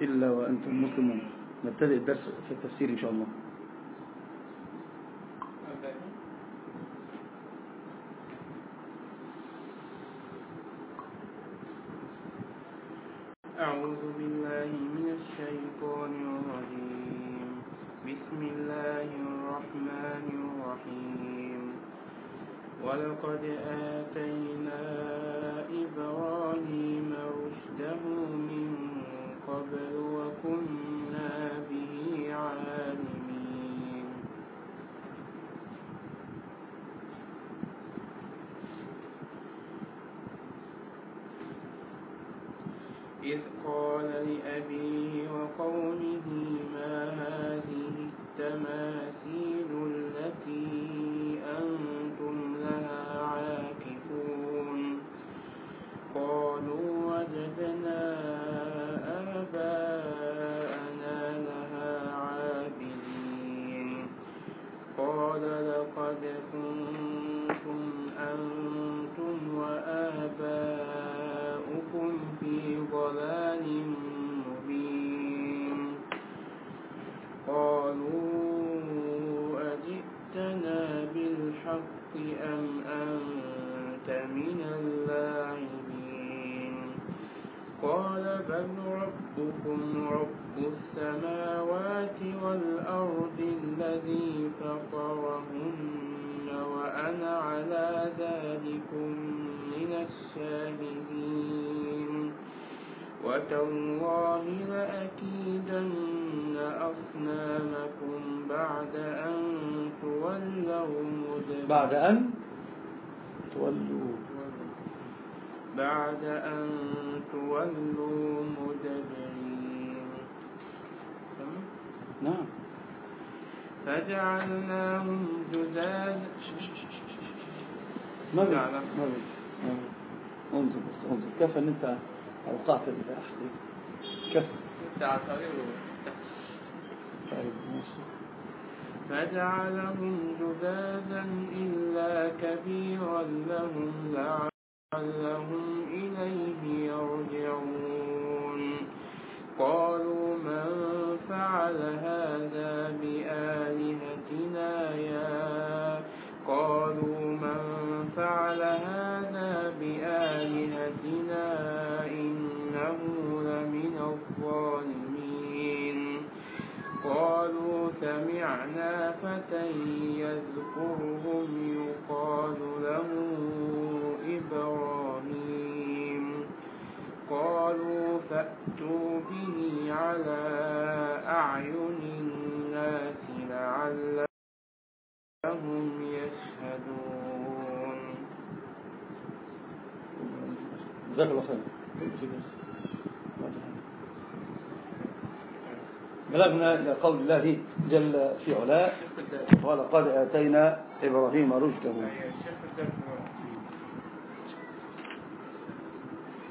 إلا وأنتم مسلمون. نبتدئ الدرس في التفسير إن شاء الله أعوذ بالله من الشيطان الرجيم بسم الله الرحمن الرحيم ولقد آتينا إبراهيم رشده من قبل وكنا به عالمين إذ قال لأبيه وقومه ما هذه التماثيل التي بعد أن تولوا. بعد أن تولوا مدبرين. نعم. فجعلناهم جذاذا ما بي نعم. ما بي. انظر بس انظر. كفى أن أنت أوقعت الباحث كفى طيب ماشي. فجعلهم جذاذا إلا كبيرا لهم لعلهم إليه يرجعون قالوا من فعل هذا بآلهتنا سمعنا فتى يذكرهم يقال له إبراهيم. قالوا فأتوا به على أعين الناس لعلهم يشهدون. جزاك الله خير. بلغنا إلى قول الله جل في علاه ولقد آتينا إبراهيم رشده.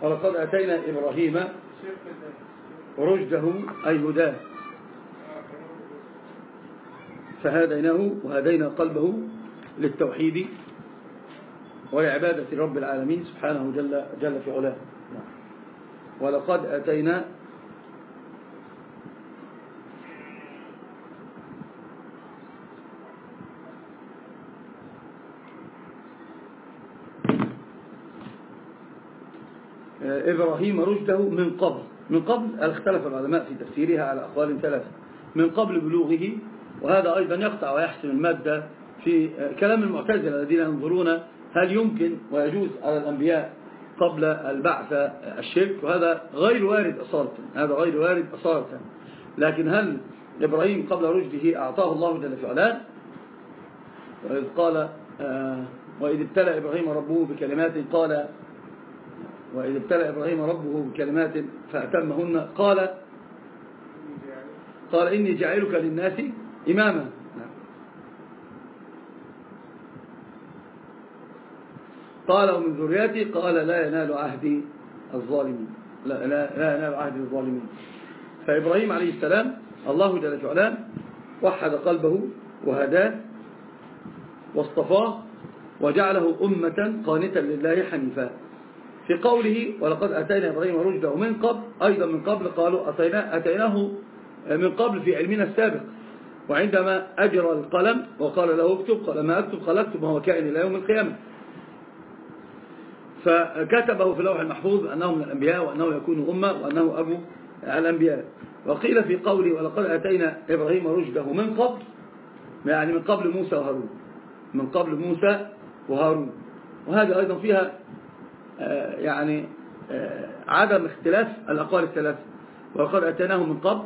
ولقد آتينا إبراهيم رشده أي هداه. فهديناه وهدينا قلبه للتوحيد ولعبادة رب العالمين سبحانه جل, جل في علاه. ولقد أتينا إبراهيم رشده من قبل. من قبل اختلف العلماء في تفسيرها على أقوال ثلاثة. من قبل بلوغه وهذا أيضا يقطع ويحسم المادة في كلام المعتزلة الذين ينظرون هل يمكن ويجوز على الأنبياء قبل البعث الشرك. وهذا غير وارد أصالة. هذا غير وارد أصالة. لكن هل إبراهيم قبل رشده أعطاه الله جل في علاه؟ وإذ قال آه وإذ ابتلى إبراهيم ربه بكلمات قال وإذ ابتلى إبراهيم ربه بكلمات فأتمهن. قال قال إني جعلك للناس إماما. قال ومن ذريتي؟ قال لا ينال عهدي الظالمين. لا, لا, لا ينال عهدي الظالمين. فإبراهيم عليه السلام الله جل وعلا وحد قلبه وهداه واصطفاه وجعله أمة قانتا لله حنيفا. في قوله ولقد أتينا إبراهيم رشده من قبل أيضا من قبل قالوا أتينا أتيناه من قبل في علمنا السابق. وعندما أجرى القلم وقال له اكتب قال ما أكتب؟ قال اكتب وهو كائن إلى يوم القيامة. فكتبه في اللوح المحفوظ أنه من الأنبياء وأنه يكون أمة وأنه أبو الأنبياء. وقيل في قوله ولقد أتينا إبراهيم رشده من قبل يعني من قبل موسى وهارون. من قبل موسى وهارون. وهذه أيضا فيها آه، يعني آه، عدم اختلاف الأقوال الثلاثة. ولقد أتيناه من قبل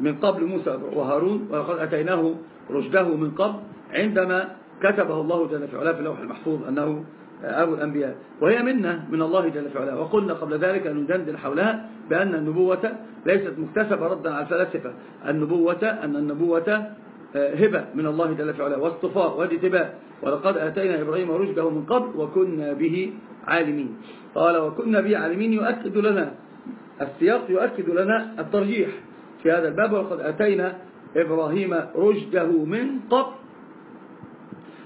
من قبل موسى وهارون ولقد أتيناه رشده من قبل عندما كتبه الله جل في في اللوح المحفوظ أنه أبو الأنبياء. وهي منة من الله جل في وقلنا قبل ذلك أن ندندن حولها بأن النبوة ليست مكتسبة ردا على الفلاسفة. النبوة أن النبوة آه، هبة من الله جل في علاه واصطفاء واجتباء ولقد آتينا إبراهيم رشده من قبل وكنا به عالمين. قال وكنا به عالمين يؤكد لنا السياق يؤكد لنا الترجيح في هذا الباب. ولقد أتينا إبراهيم رشده من قبل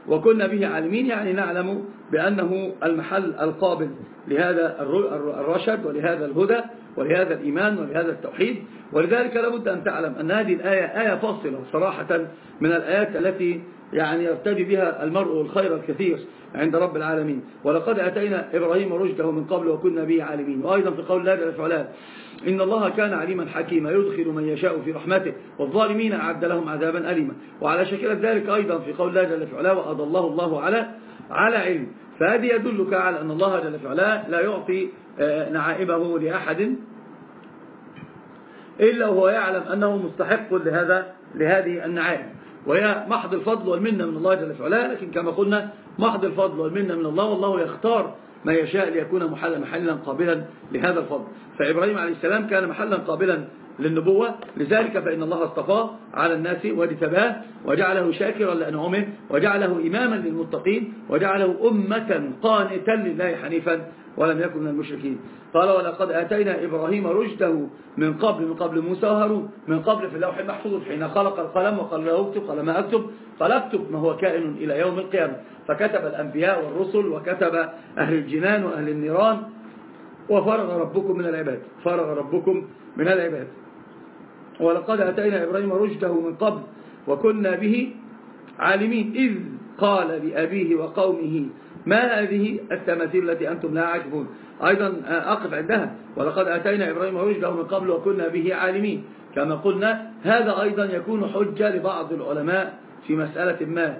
وكنا به عالمين. يعني نعلم بأنه المحل القابل لهذا الرشد ولهذا الهدى. ولهذا الإيمان ولهذا التوحيد. ولذلك لابد أن تعلم أن هذه الآية آية فاصلة صراحة من الآيات التي يعني يرتدي بها المرء الخير الكثير عند رب العالمين. ولقد أتينا إبراهيم رشده من قبل وكنا به عالمين. وأيضا في قول الله جل وعلا إن الله كان عليما حكيما يدخل من يشاء في رحمته والظالمين أعد لهم عذابا أليما. وعلى شكل ذلك أيضا في قول الله جل وعلا وأضى الله الله على على علم. فهذه يدلك على أن الله جل وعلا لا يعطي آه، نعائبه لأحد إلا وهو يعلم أنه مستحق لهذا لهذه النعائب. وهي محض الفضل والمنة من الله جل وعلا لكن كما قلنا محض الفضل والمنة من الله والله يختار ما يشاء ليكون محلا محلا قابلا لهذا الفضل. فإبراهيم عليه السلام كان محلا قابلا للنبوة. لذلك فإن الله اصطفاه على الناس واجتباه وجعله شاكرا لأنعمه وجعله إماما للمتقين وجعله أمة قانتا لله حنيفا ولم يكن من المشركين. قال ولقد آتينا إبراهيم رشده من قبل من قبل موسى وهارون من قبل في اللوح المحفوظ حين خلق القلم وقال له اكتب قال ما أكتب قال اكتب ما هو كائن إلى يوم القيامة فكتب الأنبياء والرسل وكتب أهل الجنان وأهل النيران وفرغ ربكم من العباد فرغ ربكم من العباد. ولقد أتينا إبراهيم رشده من قبل وكنا به عالمين إذ قال لأبيه وقومه ما هذه التماثيل التي أنتم لا عاكفون؟ أيضا أقف عندها ولقد أتينا إبراهيم رشده من قبل وكنا به عالمين. كما قلنا هذا أيضا يكون حجة لبعض العلماء في مسألة ما.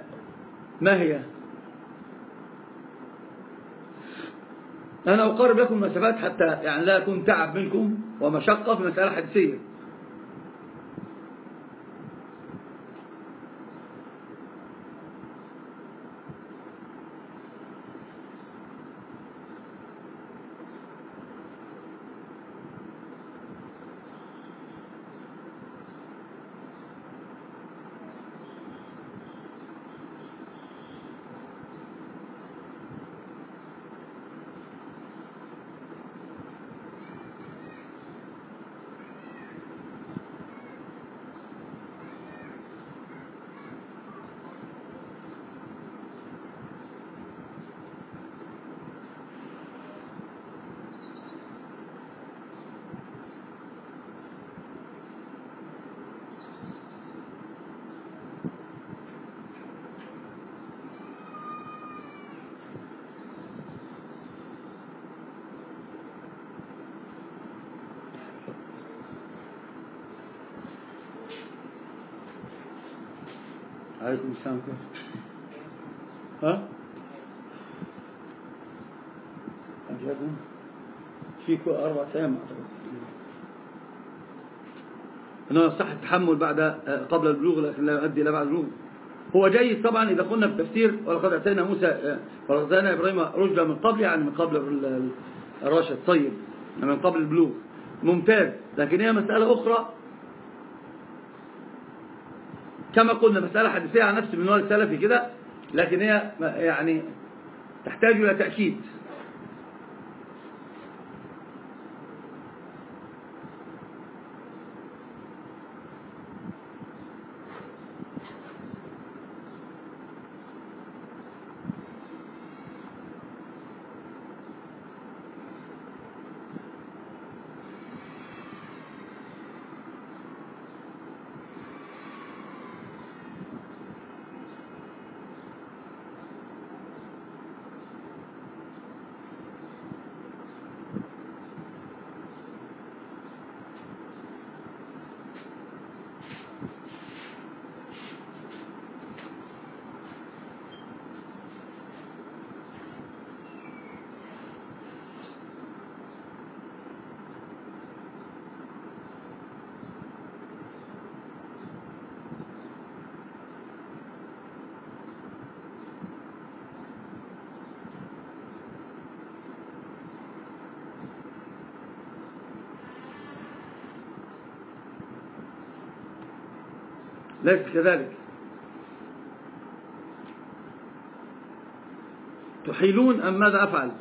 ما هي؟ أنا أقرب لكم مسافات حتى يعني لا يكون تعب منكم ومشقة في مسألة حديثية. عليكم السلام ها؟ أجابوا فيكم أربع أيام أنه صح التحمل بعد قبل البلوغ لكن لا يؤدي إلى بعد البلوغ. هو جيد طبعا إذا قلنا في التفسير ولقد أتينا موسى ولقد أتينا إبراهيم رشدا من قبل يعني من قبل الرشد. طيب من قبل البلوغ. ممتاز. لكن هي مسألة أخرى. كما قلنا مسألة حديثية عن نفس المنوال السلفي كده لكن هي يعني تحتاج إلى تأكيد. ليس كذلك. تحيلون أم ماذا أفعل؟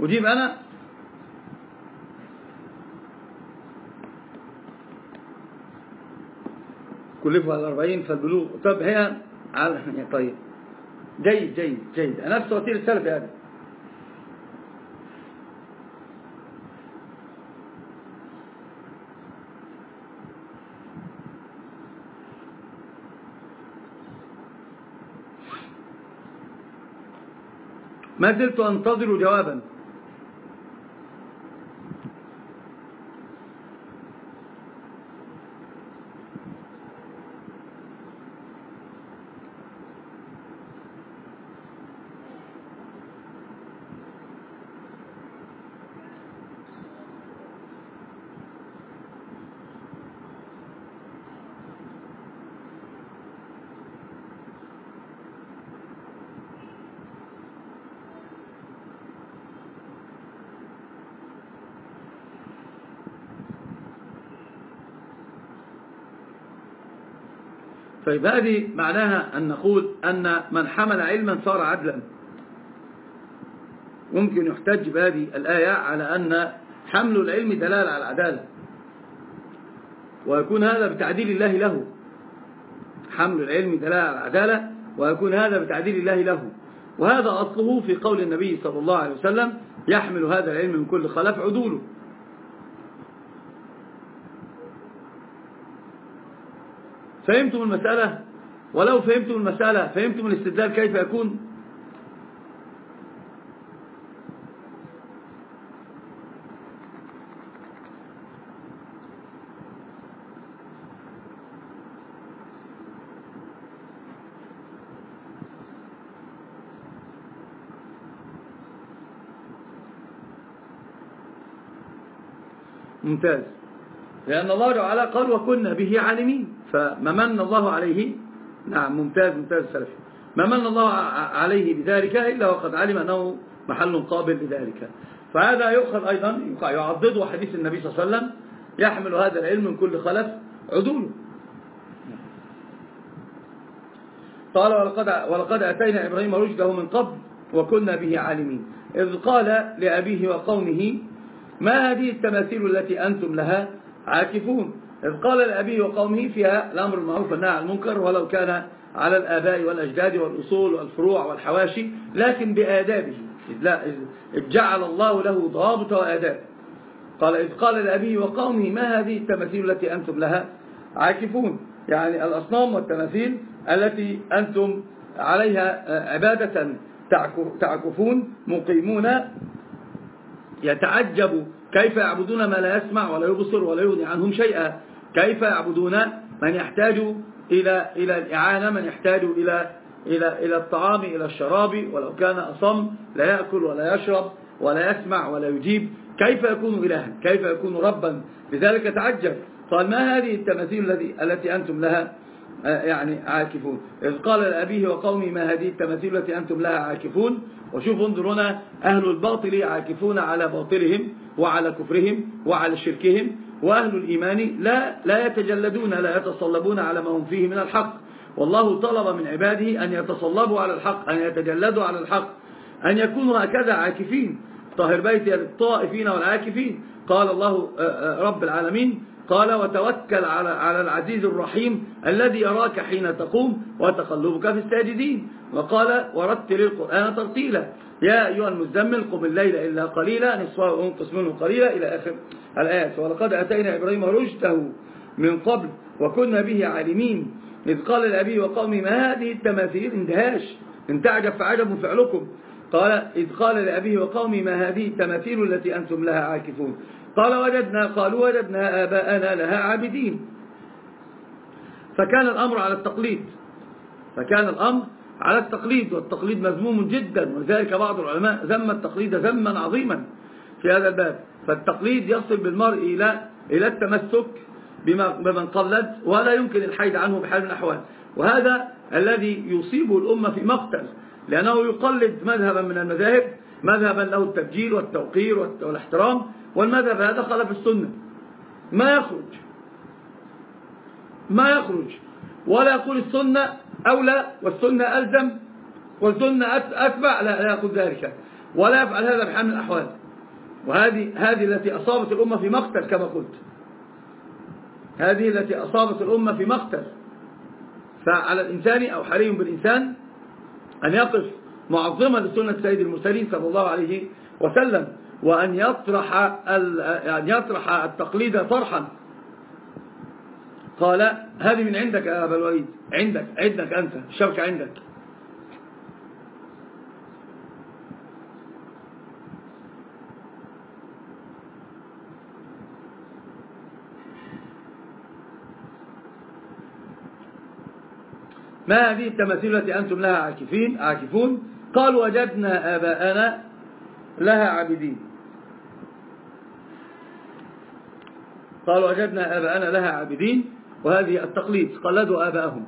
أجيب أنا؟ كلفوا على الأربعين فالبلوغ طب هي على طيب. جيد جيد جيد. نفس وسيلة السلف هذا ما زلت أنتظر جوابا. طيب هذه معناها أن نقول أن من حمل علما صار عدلا. ممكن يحتج بهذه الآية على أن حمل العلم دلالة على العدالة. ويكون هذا بتعديل الله له. حمل العلم دلالة على العدالة ويكون هذا بتعديل الله له. وهذا أصله في قول النبي صلى الله عليه وسلم يحمل هذا العلم من كل خلف عدوله. فهمتم المسألة؟ ولو فهمتم المسألة فهمتم الاستدلال كيف يكون؟ ممتاز. لأن الله تعالى قال وكنا به عالمين. فما من الله عليه نعم ممتاز ممتاز سلفي ما من الله عليه بذلك إلا وقد علم أنه محل قابل لذلك. فهذا يؤخذ أيضا يعضده حديث النبي صلى الله عليه وسلم يحمل هذا العلم من كل خلف عدول. قال ولقد, ولقد أتينا إبراهيم رشده من قبل وكنا به عالمين. إذ قال لأبيه وقومه ما هذه التماثيل التي أنتم لها عاكفون؟ إذ قال لأبيه وقومه فيها الأمر المعروف والنهي عن المنكر ولو كان على الآباء والأجداد والأصول والفروع والحواشي لكن بآدابه إذ جعل الله له ضوابط وآداب. قال إذ قال لأبيه وقومه ما هذه التماثيل التي أنتم لها؟ عاكفون يعني الأصنام والتماثيل التي أنتم عليها عبادة تعكفون مقيمون. يتعجب كيف يعبدون ما لا يسمع ولا يبصر ولا يغني عنهم شيئا. كيف يعبدون من يحتاج إلى إلى الإعانة من يحتاج إلى إلى إلى الطعام إلى الشراب ولو كان أصم لا يأكل ولا يشرب ولا يسمع ولا يجيب. كيف يكون إلها؟ كيف يكون ربا؟ لذلك تعجب. قال ما هذه التماثيل التي التي أنتم لها؟ يعني عاكفون. إذ قال لأبيه وقومه ما هذه التماثيل التي أنتم لها عاكفون؟ وشوفوا انظروا هنا أهل الباطل عاكفون على باطلهم وعلى كفرهم وعلى شركهم. وأهل الإيمان لا, لا يتجلدون لا يتصلبون على ما هم فيه من الحق. والله طلب من عباده أن يتصلبوا على الحق أن يتجلدوا على الحق أن يكونوا هكذا عاكفين. طاهر بيتي للطائفين والعاكفين. قال الله آه، آه، رب العالمين قال وتوكل على على العزيز الرحيم الذي يراك حين تقوم وتقلبك في الساجدين. وقال ورتل القرآن ترتيلا. يا أيها المزمل قم الليل إلا قليلا نصفه وانقص منه قليلا إلى آخر الآيات. ولقد أتينا إبراهيم رشده من قبل وكنا به عالمين. إذ قال لأبيه وقومي ما هذه التماثيل؟ اندهاش. إن تعجب فعجب فعلكم. قال إذ قال لأبيه وقومي ما هذه التماثيل التي أنتم لها عاكفون؟ قال وجدنا قالوا وجدنا آباءنا لها عابدين. فكان الأمر على التقليد. فكان الأمر على التقليد والتقليد مذموم جدا ولذلك بعض العلماء ذم التقليد ذما عظيما في هذا الباب. فالتقليد يصل بالمرء إلى إلى التمسك بمن قلد ولا يمكن الحيد عنه بحال من الأحوال. وهذا الذي يصيب الأمة في مقتل لأنه يقلد مذهبا من المذاهب مذهبا له التبجيل والتوقير والاحترام والمذهب هذا خلف السنة. ما يخرج. ما يخرج. ولا يقول السنة أولى والسنة ألزم والسنة أتبع. لا, لا يقول ذلك. ولا يفعل هذا بحال من الأحوال. وهذه هذه التي أصابت الأمة في مقتل كما قلت. هذه التي أصابت الأمة في مقتل. فعلى الإنسان أو حري بالإنسان أن يقف معظما لسنة سيد المرسلين صلى الله عليه وسلم وأن يطرح, أن يطرح التقليد طرحا. قال هذه من عندك يا أبا الوليد. عندك عندك أنت. الشبكة عندك. ما هذه التماثيل التي أنتم لها عاكفين عاكفون؟ قال وجدنا آباءنا لها عابدين. قال وجدنا آباءنا لها عابدين وهذه التقليد قلدوا آباءهم.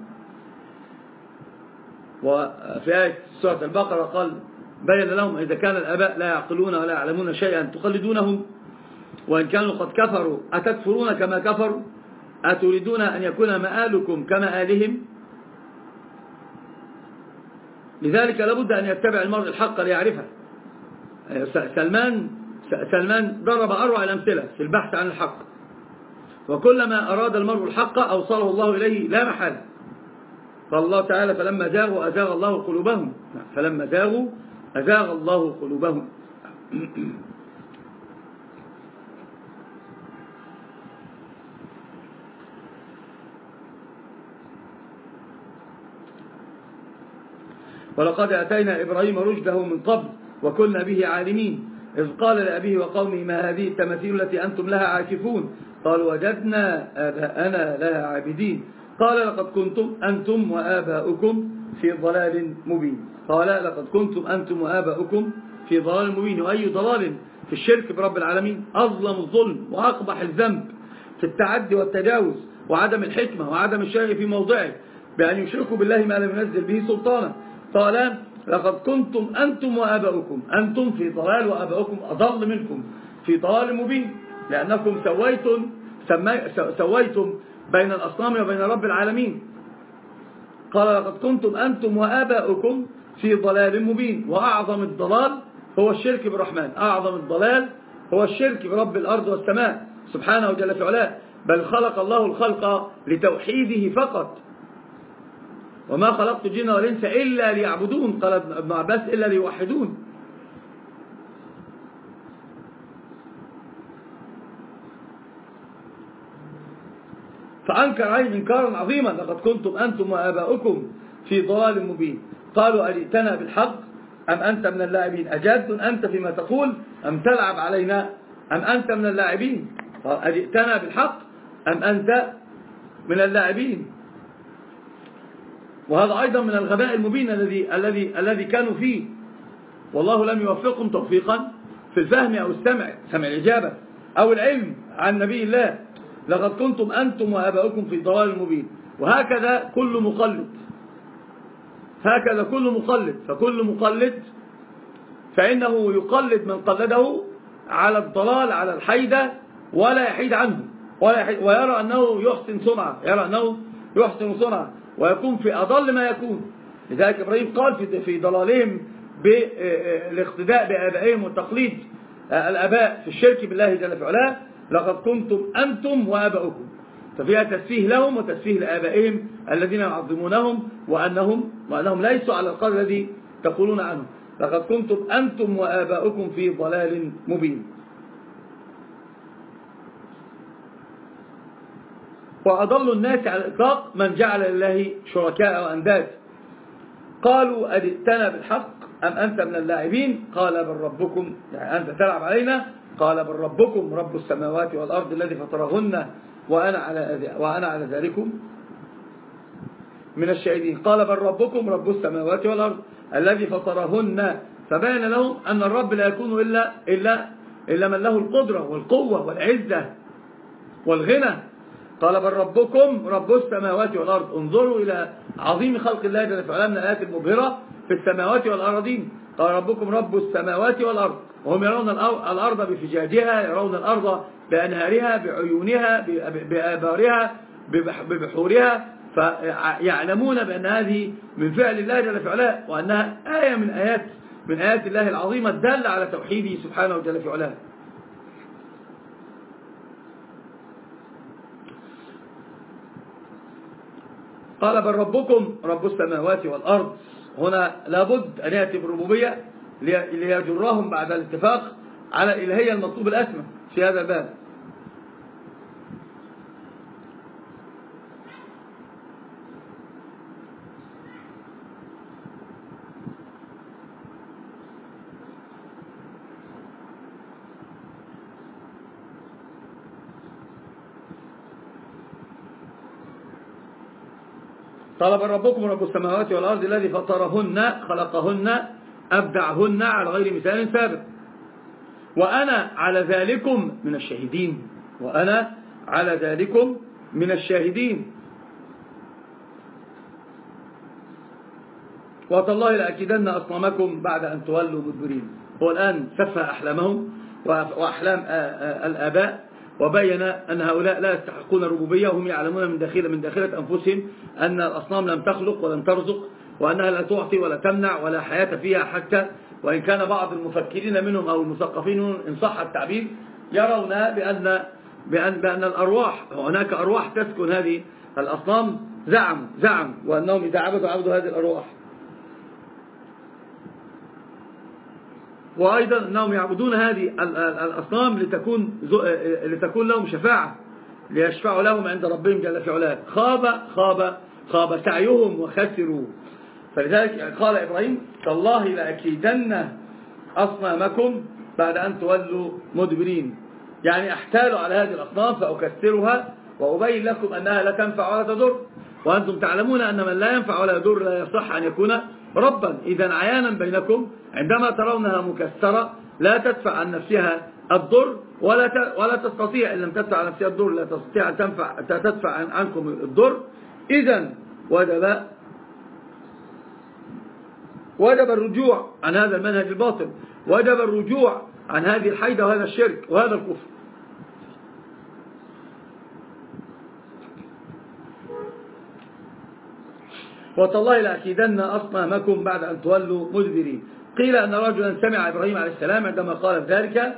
وفي آية سورة البقرة قال بين لهم إذا كان الآباء لا يعقلون ولا يعلمون شيئا تقلدونهم وإن كانوا قد كفروا أتكفرون كما كفروا؟ أتريدون أن يكون مآلكم كمآلهم؟ لذلك لابد أن يتبع المرء الحق ليعرفه. سلمان سلمان ضرب أروع الأمثلة في البحث عن الحق. وكلما أراد المرء الحق أوصله الله إليه لا محل قال الله تعالى فلما زاغوا أزاغ الله قلوبهم. فلما زاغوا أزاغ الله قلوبهم. ولقد أتينا إبراهيم رشده من قبل وكنا به عالمين. إذ قال لأبيه وقومه ما هذه التماثيل التي أنتم لها عاكفون؟ قال وجدنا آباءنا لها عابدين. قال لقد كنتم أنتم وآباؤكم في ضلال مبين. قال لقد كنتم أنتم وآباؤكم في ضلال مبين. وأي ضلال؟ في الشرك برب العالمين. أظلم الظلم وأقبح الذنب في التعدي والتجاوز وعدم الحكمة وعدم الشيء في موضعه بأن يشركوا بالله ما لم ينزل به سلطانا. قال لقد كنتم أنتم وآباؤكم. أنتم في ضلال وآباؤكم أضل منكم في ضلال مبين لأنكم سويتم, سويتم بين الأصنام وبين رب العالمين. قال لقد كنتم أنتم وآباؤكم في ضلال مبين. وأعظم الضلال هو الشرك بالرحمن. أعظم الضلال هو الشرك برب الأرض والسماء سبحانه جل في علاه. بل خلق الله الخلق لتوحيده فقط. وما خلقت الجن والإنس إلا ليعبدون قال ابن عباس إلا ليوحدون. فأنكر عليهم إنكارا عظيما لقد كنتم أنتم وآباؤكم في ضلال مبين. قالوا أجئتنا بالحق؟ أم أنت من اللاعبين؟ أجاد أنت فيما تقول؟ أم تلعب علينا؟ أم أنت من اللاعبين؟ أجئتنا بالحق؟ أم أنت من اللاعبين؟ وهذا أيضا من الغباء المبين الذي الذي الذي كانوا فيه. والله لم يوفقهم توفيقا في الفهم أو السمع سمع الإجابة أو العلم عن نبي الله. لقد كنتم أنتم وآباؤكم في ضلال مبين. وهكذا كل مقلد. هكذا كل مقلد. فكل مقلد فإنه يقلد من قلده على الضلال على الحيدة ولا يحيد عنه. ولا يحيد ويرى أنه يحسن صنعة يرى أنه يحسن صنعة ويكون في أضل ما يكون. لذلك إبراهيم قال في في ضلالهم بالاقتداء بآبائهم والتقليد الآباء في الشرك بالله جل وعلا لقد كنتم أنتم وآباؤكم. ففيها تسفيه لهم وتسفيه لآبائهم الذين يعظمونهم وأنهم, وأنهم ليسوا على القدر الذي تقولون عنه. لقد كنتم أنتم وآباؤكم في ضلال مبين. وأضل الناس على الإطلاق من جعل لله شركاء وأنداد. قالوا أدئتنا بالحق أم أنت من اللاعبين؟ قال بل ربكم يعني أنت تلعب علينا؟ قال بل ربكم رب السماوات والأرض الذي فطرهن وأنا على, وأنا على ذلكم. من الشاهدين قال بل ربكم رب السماوات والأرض الذي فطرهن. فبين لهم أن الرب لا يكون إلا, إلا, إلا من له القدرة والقوة والعزة والغنى. قال بل ربكم رب السماوات والأرض. انظروا إلى عظيم خلق الله جل وعلا من الآيات المبهرة في السماوات والأراضين. قال ربكم رب السماوات والأرض. وهم يرون الأرض بفجاجها يرون الأرض بأنهارها بعيونها بآبارها ببحورها فيعلمون بأن هذه من فعل الله جل وعلا وأنها آية من آيات من آيات الله العظيمة الدالة على توحيده سبحانه وجل وعلا. قال بل ربكم رب السماوات والأرض. هنا لابد أن يأتي بالربوبية ليجرهم بعد الاتفاق على الإلهية المطلوب الأسمى في هذا الباب. طلب ربكم رب السماوات والأرض الذي فطرهن خلقهن أبدعهن على غير مثال ثابت وأنا على ذلكم من الشاهدين. وأنا على ذلكم من الشاهدين. وتالله لأكيدن أصنامكم بعد أن تولوا مدبرين. هو الآن سفه أحلامهم وأحلام الآباء. وبين أن هؤلاء لا يستحقون الربوبية وهم يعلمون من داخل من داخلة أنفسهم أن الأصنام لم تخلق ولم ترزق وأنها لا تعطي ولا تمنع ولا حياة فيها حتى وإن كان بعض المفكرين منهم أو المثقفين إن صح التعبير يرون بأن, بأن, بأن الأرواح هناك أرواح تسكن هذه الأصنام زعم زعم وأنهم إذا عبدوا عبدوا هذه الأرواح. وأيضا أنهم يعبدون هذه الأصنام لتكون, لتكون لهم شفاعة ليشفعوا لهم عند ربهم جل في علاه. خاب خاب خاب سعيهم وخسروا. فلذلك قال إبراهيم تالله لأكيدن أصنامكم بعد أن تولوا مدبرين. يعني أحتالوا على هذه الأصنام فأكسرها وأبين لكم أنها لا تنفع ولا تضر. وأنتم تعلمون أن من لا ينفع ولا يضر لا يصح أن يكون ربا. إذا عيانا بينكم عندما ترونها مكسرة لا تدفع عن نفسها الضر ولا ولا تستطيع إن لم تدفع عن نفسها الضر لا تستطيع أن تنفع تدفع عنكم الضر. إذا وجب وجب الرجوع عن هذا المنهج الباطل. وجب الرجوع عن هذه الحيدة وهذا الشرك وهذا الكفر. وتالله لأكيدن أصنامكم بعد أن تولوا مدبرين. قيل أن رجلا سمع إبراهيم عليه السلام عندما قال ذلك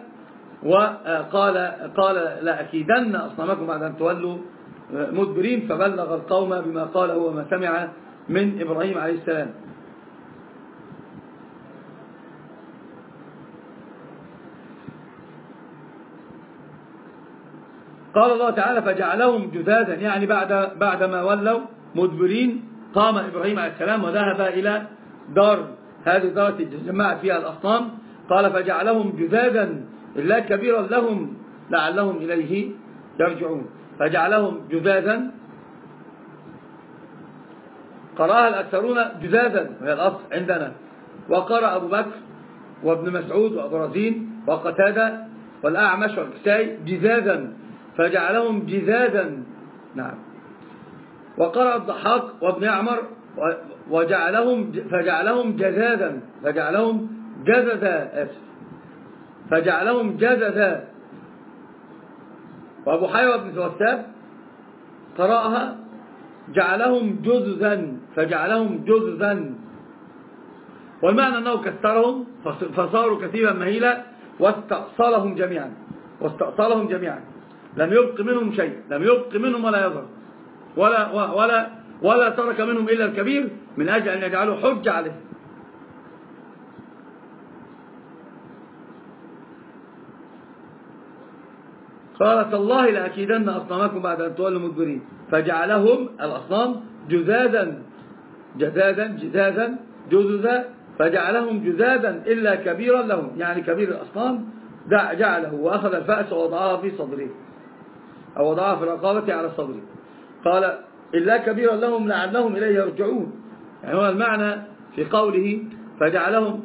وقال قال لأكيدن أصنامكم بعد أن تولوا مدبرين فبلغ القوم بما قاله وما سمع من إبراهيم عليه السلام. قال الله تعالى فجعلهم جذاذا يعني بعد بعدما ولوا مدبرين قام إبراهيم عليه السلام وذهب إلى دار هذه الدار تجمعت فيها الأصنام. قال فجعلهم جذاذا إلا كبيرا لهم لعلهم إليه يرجعون. فجعلهم جذاذا. قرأها الأكثرون جذاذا وهي الأصل عندنا. وقرأ أبو بكر وابن مسعود وأبو رزين وقتادة والأعمش والكسائي جذاذا. فجعلهم جذاذا. نعم. وقرأ الضحاك وابن يعمر وجعلهم فجعلهم جزازا فجعلهم جززا فجعلهم جززا. وأبو حيوة بن ثوثاب قرأها جعلهم جززا فجعلهم جززا. والمعنى أنه كسرهم فصاروا كثيرا مهيلا واستأصلهم جميعا واستأصلهم جميعا. لم يبق منهم شيء لم يبق منهم ولا يظهر. ولا, ولا, ولا ترك منهم إلا الكبير من أجل أن يجعلوا حجة عليه. قالت الله لأكيدن أصنامكم بعد أن تولوا مدبرين. فجعلهم الأصنام جزادا جزادا جزادا جززا فجعلهم جزادا إلا كبيرا لهم. يعني كبير الأصنام جعله وأخذ الفأس ووضعها في صدره أو وضعها في الرقابة على صدره. قال إلا كبيرا لهم لعلهم إليه يرجعون. يعني هو المعنى في قوله فجعلهم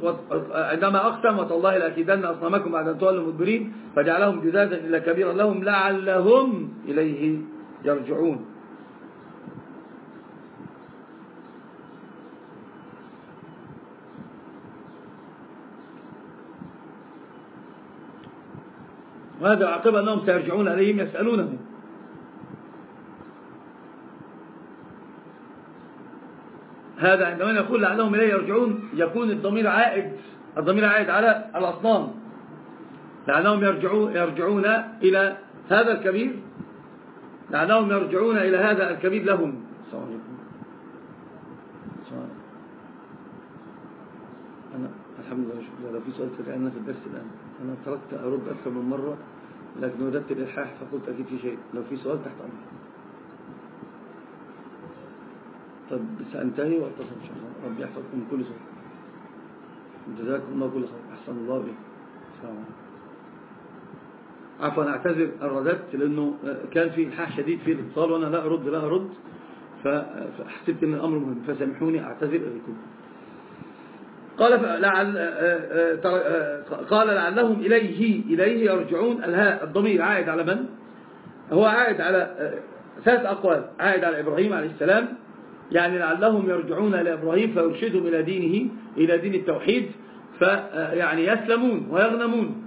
عندما أقسم وتالله لأكيدن أصنامكم بعد أن تولوا مدبرين فجعلهم جذاذا إلا كبيرا لهم لعلهم إليه يرجعون. وهذا عقب أنهم سيرجعون عليهم يسألونهم. هذا عندما نقول لعلهم إليه يرجعون يكون الضمير عائد الضمير عائد على الأصنام. لعلهم يرجعون, يرجعون إلى هذا الكبير. لعلهم يرجعون إلى هذا الكبير لهم. أنا الحمد لله شكرا لو في سؤال تدعينا في الدرس الآن. أنا تركت أرد أكثر من مرة لكن وجدت الإلحاح فقلت أكيد في شيء. لو في سؤال تحت أمرك. طب سأنتهي واتصل إن شاء الله ربي يحفظكم كل سوء. جزاكم الله كل خير. أحسن الله بكم السلام عفوا أعتذر رددت لأنه كان في إلحاح شديد في الاتصال وأنا لا أرد لا أرد. فحسبت أن الأمر مهم. فسامحوني أعتذر إليكم. قال لعل قال لعلهم إليه إليه يرجعون. الهاء الضمير عائد على من؟ هو عائد على ثلاث أقوال. عائد على إبراهيم عليه السلام. يعني لعلهم يرجعون إلى إبراهيم فيرشدهم إلى دينه إلى دين التوحيد فيعني يسلمون ويغنمون.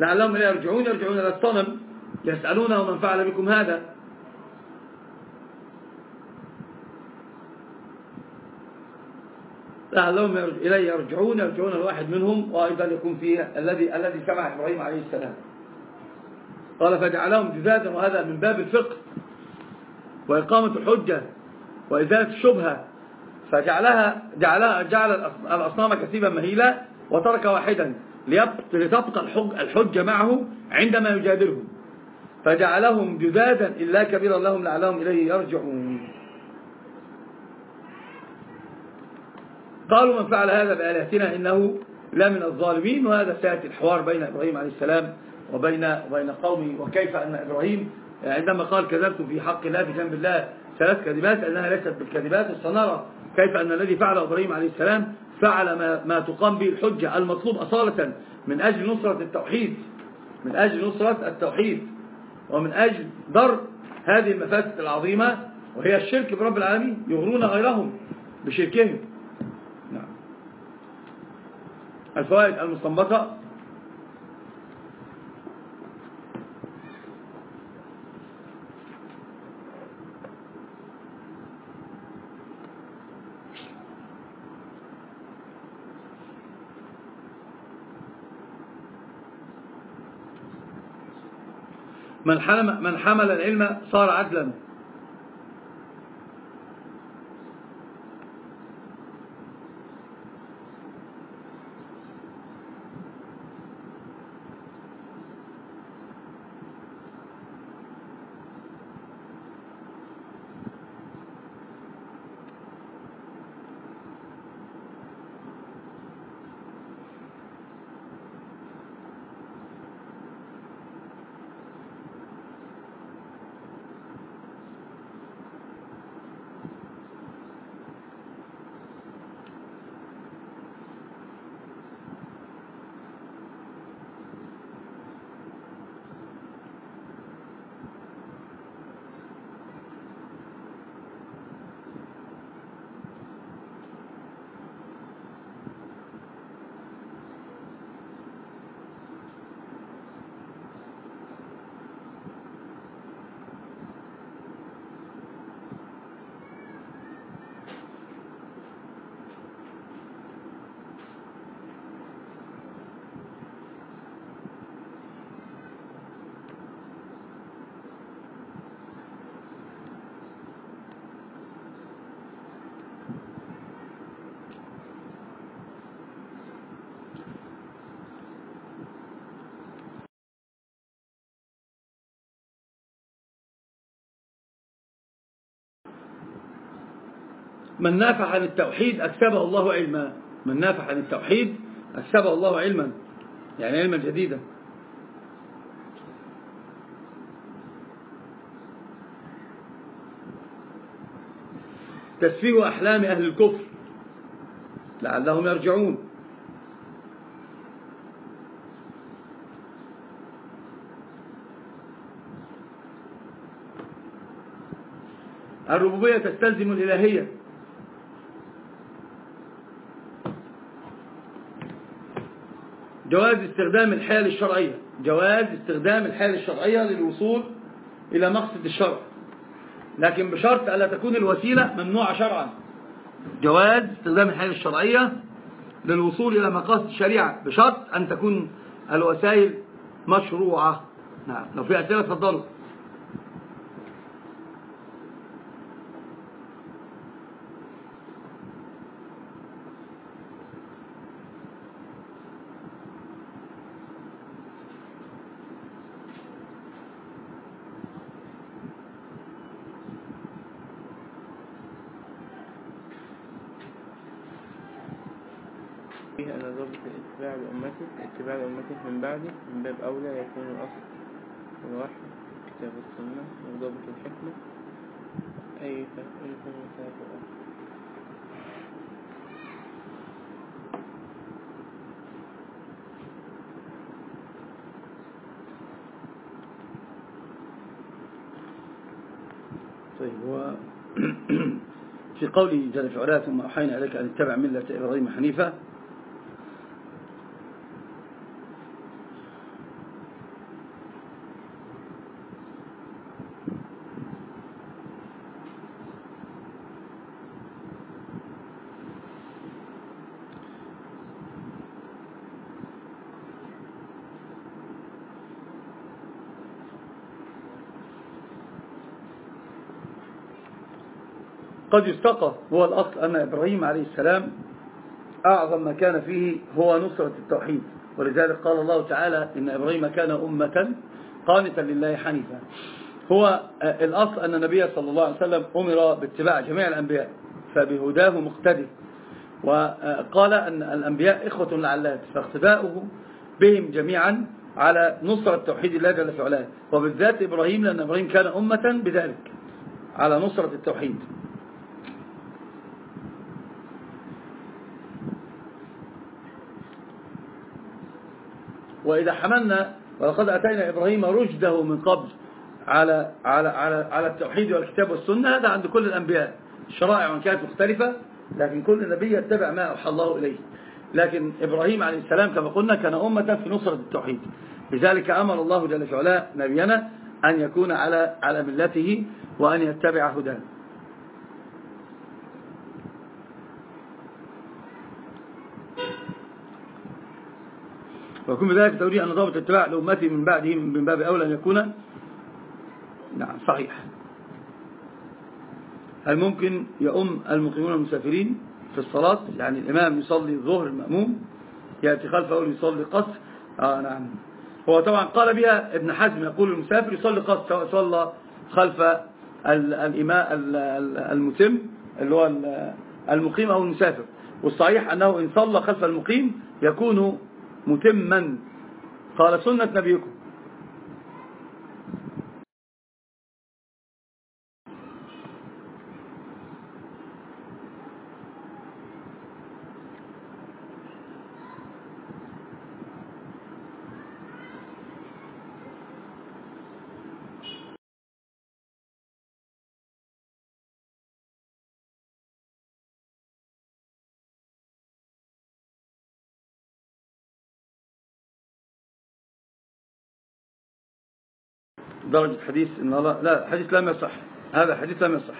لعلهم يرجعون يرجعون إلى الصنم يسألونه من فعل بكم هذا. لعلهم إليه يرجعون يرجعون الواحد منهم وأيضا يكون فيه الذي الذي سمع إبراهيم عليه السلام. قال فجعلهم جزادا وهذا من باب الفقه وإقامة الحجة وإزالة الشبهة فجعلها جعلها جعل الأصنام كثيبا مهيلة وترك واحدا لتبقى الحجة معه عندما يجادلهم. فجعلهم جدادا إلا كبيرا لهم لعلهم إليه يرجعون. قالوا من فعل هذا بآلهتنا إنه لا من الظالمين وهذا سيأتي الحوار بين إبراهيم عليه السلام وبين وبين قومه وكيف أن إبراهيم عندما قال كذبت في حق الله في جنب الله ثلاث كذبات أنها ليست بالكذبات وسنرى كيف أن الذي فعله إبراهيم عليه السلام فعل ما, ما تقام به الحجة المطلوب أصالة من أجل نصرة التوحيد من أجل نصرة التوحيد ومن أجل ضرب هذه المفاسد العظيمة وهي الشرك برب العالمين يغرون غيرهم بشركهم. نعم. الفوائد المستنبطة. من حمل, العلم صار عدلا. من نافع عن التوحيد أكسبه الله علما. من نافع عن التوحيد أكسبه الله علما. يعني علما جديدا. تسفيه أحلام أهل الكفر. لعلهم يرجعون. الربوبية تستلزم الإلهية. جواز استخدام الحيل الشرعية. جواز استخدام الحيل الشرعية للوصول إلى مقصد الشرع. لكن بشرط ألا تكون الوسيلة ممنوعة شرعا. جواز استخدام الحيل الشرعية للوصول إلى مقاصد الشريعة. بشرط أن تكون الوسائل مشروعة. نعم. لو في أسئلة تفضلوا فيه أن ضابط الاتباع لأمته اتباع لأمته من بعده من باب أولى يكون الأصل الوحي كتاب السنة وضابط الحكمة. أي فإن ثلاث الأصل طيب هو في قوله جل في علاه ثم أوحينا إليك أن اتبع ملة إبراهيم حنيفة قد يستقى. هو الأصل أن إبراهيم عليه السلام أعظم ما كان فيه هو نصرة التوحيد. ولذلك قال الله تعالى إن إبراهيم كان أمة قانتا لله حنيفا. هو الأصل أن النبي صلى الله عليه وسلم أمر باتباع جميع الأنبياء فبهداه مقتدي. وقال أن الأنبياء إخوة لعلات فاقتداؤه بهم جميعا على نصرة توحيد الله جل في وبالذات إبراهيم لأن إبراهيم كان أمة بذلك على نصرة التوحيد. وإذا حملنا ولقد أتينا إبراهيم رشده من قبل على على على على التوحيد والكتاب والسنة هذا عند كل الأنبياء. الشرائع وإن كانت مختلفة لكن كل نبي يتبع ما أوحى الله إليه. لكن إبراهيم عليه السلام كما قلنا كان أمة في نصرة التوحيد. لذلك أمر الله جل في علاه نبينا أن يكون على على ملته وأن يتبع هداه. ويكون بذلك توريه أن ضابط الاتباع لأمته من بعده من باب أولى أن يكون نعم صحيح. هل ممكن يؤم المقيمون المسافرين في الصلاة؟ يعني الإمام يصلي الظهر المأموم يأتي خلفه يصلي قصر. آه نعم. هو طبعا قال بها ابن حزم يقول المسافر يصلي قصر سواء صلى خلف الإماء المتم اللي هو المقيم أو المسافر. والصحيح أنه إن صلى خلف المقيم يكون متما. قال سنة نبيكم. درجة حديث إن الله لا حديث لم يصح. هذا حديث لم يصح.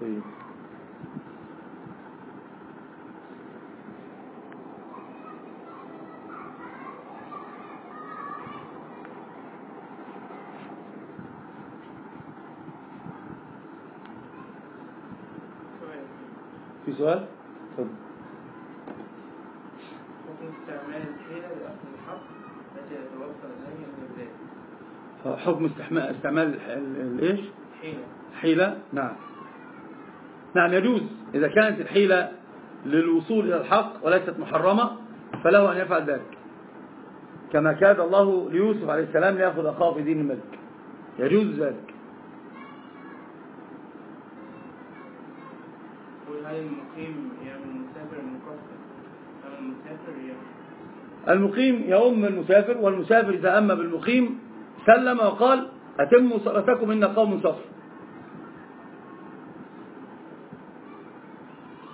طيب. في سؤال؟ تفضل حكم استعمال الحيلة لأخذ الحق التي يتوفر إليه من البداية حكم استعمال الايش حيلة. حيلة؟ نعم. نعم يجوز. إذا كانت الحيلة للوصول إلى الحق وليست محرمة فله أن يفعل ذلك. كما كاد الله ليوسف عليه السلام ليأخذ أخاه في دين الملك. يجوز ذلك. المقيم يؤم المسافر والمسافر إذا أم بالمقيم سلم وقال أتموا صلاتكم إن قوم صفر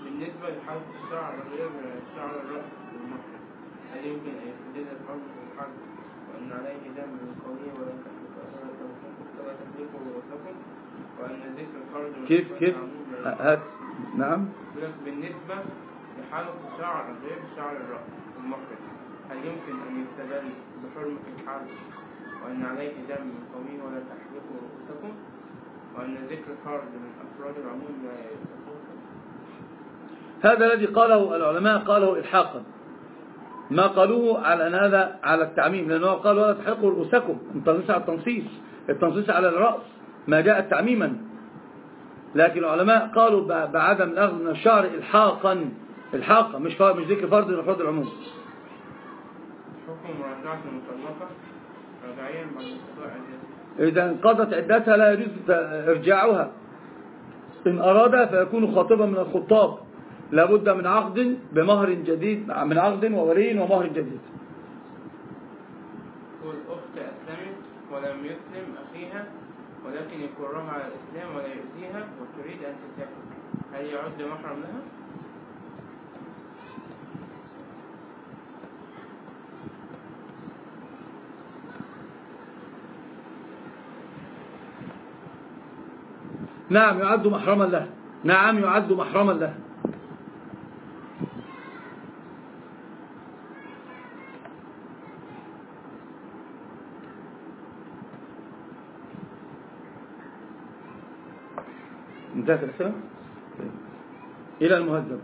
بالنسبة لحلق الشعر غير شعر الرأس والمحرم هل يمكن أن يحدد في الحلق وأن عليه دم من قوله ولا تحلقوا رؤوسكم وأن ذكر الفرج كيف كيف؟ هات نعم. بالنسبة لحلق الشعر غير شعر الرأس والمحرم هل يمكن أن يستدل بحرمة الحلق وأن عليه دم من قوله ولا تحلقوا رؤوسكم وأن ذكر الفرج من أفراد العمود لا يتصل هذا الذي قاله العلماء قاله إلحاقا. ما قالوه على أن هذا على التعميم لأنه قال ولا تحرقوا رؤوسكم. التنصيص على التنصيص. التنصيص على الرأس. ما جاء تعميما. لكن العلماء قالوا بعدم الأخذ من الشعر إلحاقا. إلحاقا. مش مش ذكر فرد من أفراد العموم حكم مراجعة المطلقة إذا انقضت عدتها لا يجوز إرجاعها. إن أراد فيكون خاطبا من الخطاب. لابد من عقد بمهر جديد من عقد وولي ومهر جديد. والأخت أسلمت ولم يسلم أخيها ولكن يكرهها على الإسلام ولا يؤذيها وتريد أن تسافر. هل يعد محرم لها؟ نعم يعد محرما له. نعم يعد محرما له. انتهت الأسئلة؟ إلى المهذب.